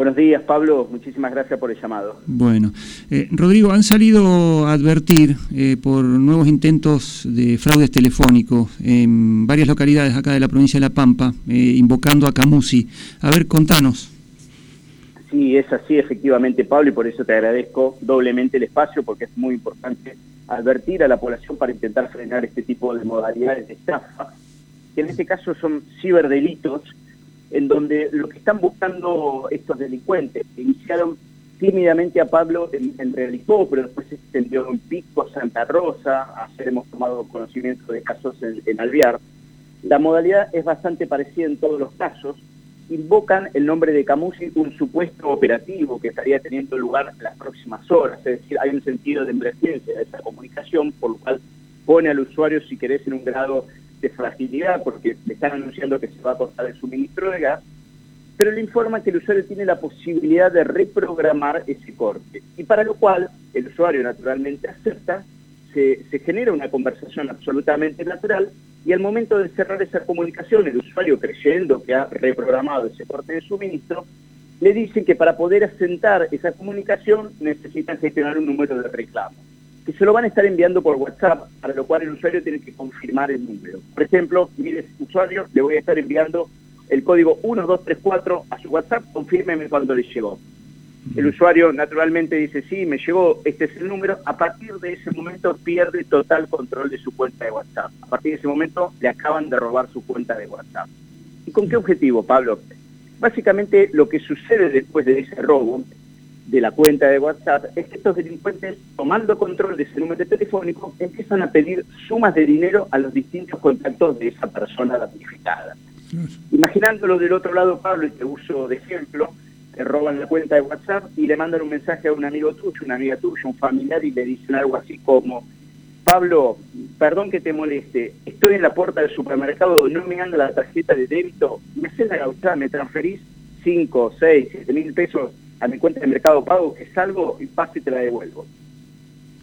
Buenos días, Pablo. Muchísimas gracias por el llamado. Bueno, eh, Rodrigo, han salido a advertir eh, por nuevos intentos de fraudes telefónicos en varias localidades acá de la provincia de La Pampa, eh, invocando a Camusi. A ver, contanos. Sí, es así efectivamente, Pablo, y por eso te agradezco doblemente el espacio, porque es muy importante advertir a la población para intentar frenar este tipo de modalidades de estafa, que en este caso son ciberdelitos, en donde lo que están buscando estos delincuentes, que iniciaron tímidamente a Pablo en, en pero después se extendió en Pico, Santa Rosa, ayer hemos tomado conocimiento de casos en, en Alvear. La modalidad es bastante parecida en todos los casos, invocan el nombre de Camusi un supuesto operativo que estaría teniendo lugar en las próximas horas, es decir, hay un sentido de emergencia de esa comunicación, por lo cual pone al usuario, si querés, en un grado de fragilidad, porque le están anunciando que se va a cortar el suministro de gas, pero le informa que el usuario tiene la posibilidad de reprogramar ese corte, y para lo cual el usuario naturalmente acepta, se, se genera una conversación absolutamente natural, y al momento de cerrar esa comunicación, el usuario creyendo que ha reprogramado ese corte de suministro, le dicen que para poder asentar esa comunicación necesitan gestionar un número de reclamo, que se lo van a estar enviando por WhatsApp, para lo cual el usuario tiene que confirmar el número. Por ejemplo, mire, usuario, le voy a estar enviando el código 1234 a su WhatsApp, confírmeme cuando le llegó. El usuario naturalmente dice, sí, me llegó, este es el número. A partir de ese momento pierde total control de su cuenta de WhatsApp. A partir de ese momento le acaban de robar su cuenta de WhatsApp. ¿Y con qué objetivo, Pablo? Básicamente lo que sucede después de ese robo de la cuenta de WhatsApp es que estos delincuentes, tomando control de ese número telefónico, empiezan a pedir sumas de dinero a los distintos contactos de esa persona damnificada. Imaginándolo del otro lado, Pablo, y te uso de ejemplo, te roban la cuenta de WhatsApp y le mandan un mensaje a un amigo tuyo, una amiga tuya, un familiar y le dicen algo así como, Pablo, perdón que te moleste, estoy en la puerta del supermercado, no me anda la tarjeta de débito, me haces la gauchada, me transferís 5, 6, 7 mil pesos a mi cuenta de Mercado Pago, que salgo y paso y te la devuelvo.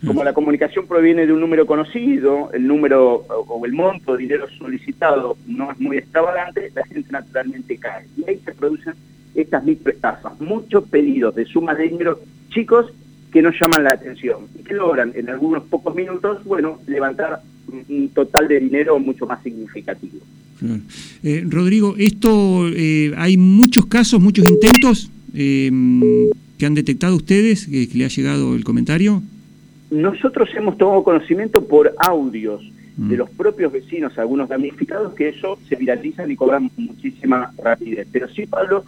Como la comunicación proviene de un número conocido, el número o el monto de dinero solicitado no es muy extravagante, la gente naturalmente cae. Y ahí se producen estas microestafas, muchos pedidos de sumas de dinero chicos que no llaman la atención y que logran en algunos pocos minutos, bueno, levantar un total de dinero mucho más significativo. Eh, Rodrigo, esto eh, hay muchos casos, muchos intentos eh, que han detectado ustedes, que, que, le ha llegado el comentario. Nosotros hemos tomado conocimiento por audios mm. de los propios vecinos, algunos damnificados, que eso se viralizan y cobran muchísima rapidez. Pero sí, Pablo,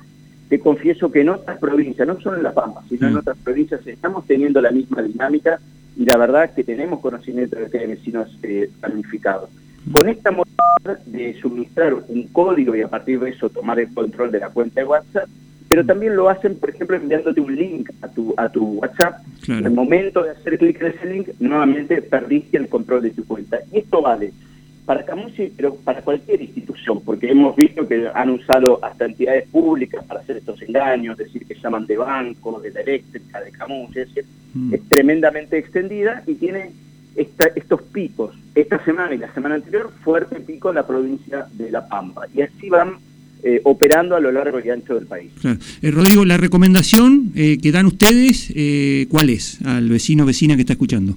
te confieso que en otras provincias, no solo en La Pampa, sino en otras provincias, estamos teniendo la misma dinámica y la verdad es que tenemos conocimiento de que hay vecinos eh, planificados. Con esta modalidad de suministrar un código y a partir de eso tomar el control de la cuenta de WhatsApp, pero también lo hacen, por ejemplo, enviándote un link a tu, a tu WhatsApp. Claro. el momento de hacer clic en ese link, nuevamente perdiste el control de tu cuenta. Y esto vale para Camusi, pero para cualquier institución, porque hemos visto que han usado hasta entidades públicas para hacer estos engaños, decir que llaman de banco, de la eléctrica, de Camusi, es, decir, mm. es tremendamente extendida y tiene esta, estos picos. Esta semana y la semana anterior, fuerte pico en la provincia de La Pampa. Y así van eh, operando a lo largo y ancho del país. Claro. Eh, Rodrigo, la recomendación eh, que dan ustedes, eh, ¿cuál es al vecino o vecina que está escuchando?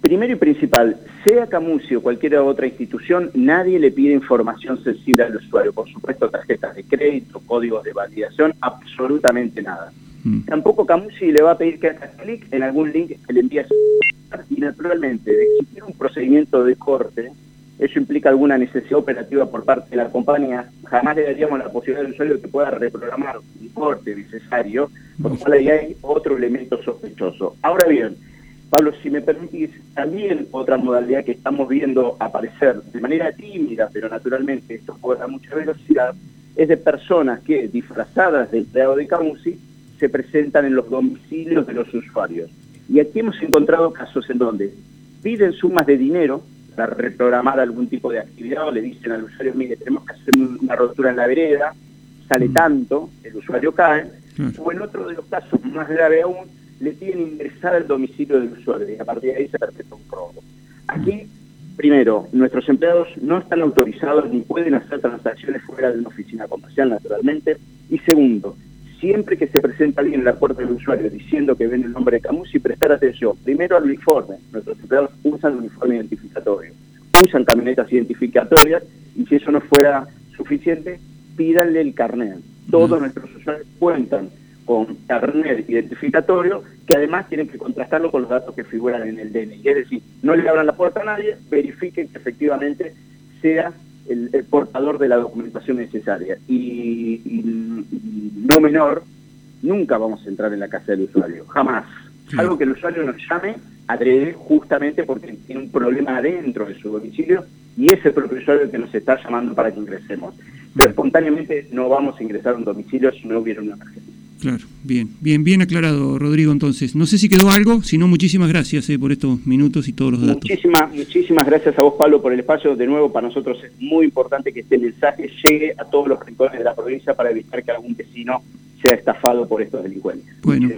Primero y principal, sea Camusi o cualquier otra institución, nadie le pide información sensible al usuario. Por supuesto, tarjetas de crédito, códigos de validación, absolutamente nada. Mm. Tampoco Camusi le va a pedir que haga clic en algún link que le envíe y naturalmente, de existir un procedimiento de corte, eso implica alguna necesidad operativa por parte de la compañía, jamás le daríamos la posibilidad al usuario que pueda reprogramar un corte necesario, por lo cual ahí hay otro elemento sospechoso. Ahora bien, Pablo, si me permitís, también otra modalidad que estamos viendo aparecer de manera tímida, pero naturalmente esto cobra mucha velocidad, es de personas que, disfrazadas de empleado de Camusi, se presentan en los domicilios de los usuarios. Y aquí hemos encontrado casos en donde piden sumas de dinero para reprogramar algún tipo de actividad o le dicen al usuario, mire, tenemos que hacer una rotura en la vereda, sale mm. tanto, el usuario cae, o en otro de los casos más grave aún, le piden ingresar al domicilio del usuario y a partir de ahí se perpetra un robo. Aquí, primero, nuestros empleados no están autorizados ni pueden hacer transacciones fuera de una oficina comercial, naturalmente. Y segundo, siempre que se presenta alguien en la puerta del usuario diciendo que ven el nombre de Camusi, prestar atención. Primero al uniforme. Nuestros empleados usan uniforme identificatorio, usan camionetas identificatorias y si eso no fuera suficiente, pídanle el carnet. Todos nuestros usuarios cuentan con carnet identificatorio que además tienen que contrastarlo con los datos que figuran en el DNI. Es decir, no le abran la puerta a nadie, verifiquen que efectivamente sea el, portador de la documentación necesaria. Y, no menor, nunca vamos a entrar en la casa del usuario, jamás. Algo que el usuario nos llame adrede justamente porque tiene un problema adentro de su domicilio y es el propio usuario el que nos está llamando para que ingresemos. Pero espontáneamente no vamos a ingresar a un domicilio si no hubiera una emergencia. Claro, bien, bien, bien aclarado, Rodrigo. Entonces, no sé si quedó algo, si no, muchísimas gracias eh, por estos minutos y todos los datos. Muchísimas, muchísimas gracias a vos, Pablo, por el espacio. De nuevo, para nosotros es muy importante que este mensaje llegue a todos los rincones de la provincia para evitar que algún vecino sea estafado por estos delincuentes. Bueno,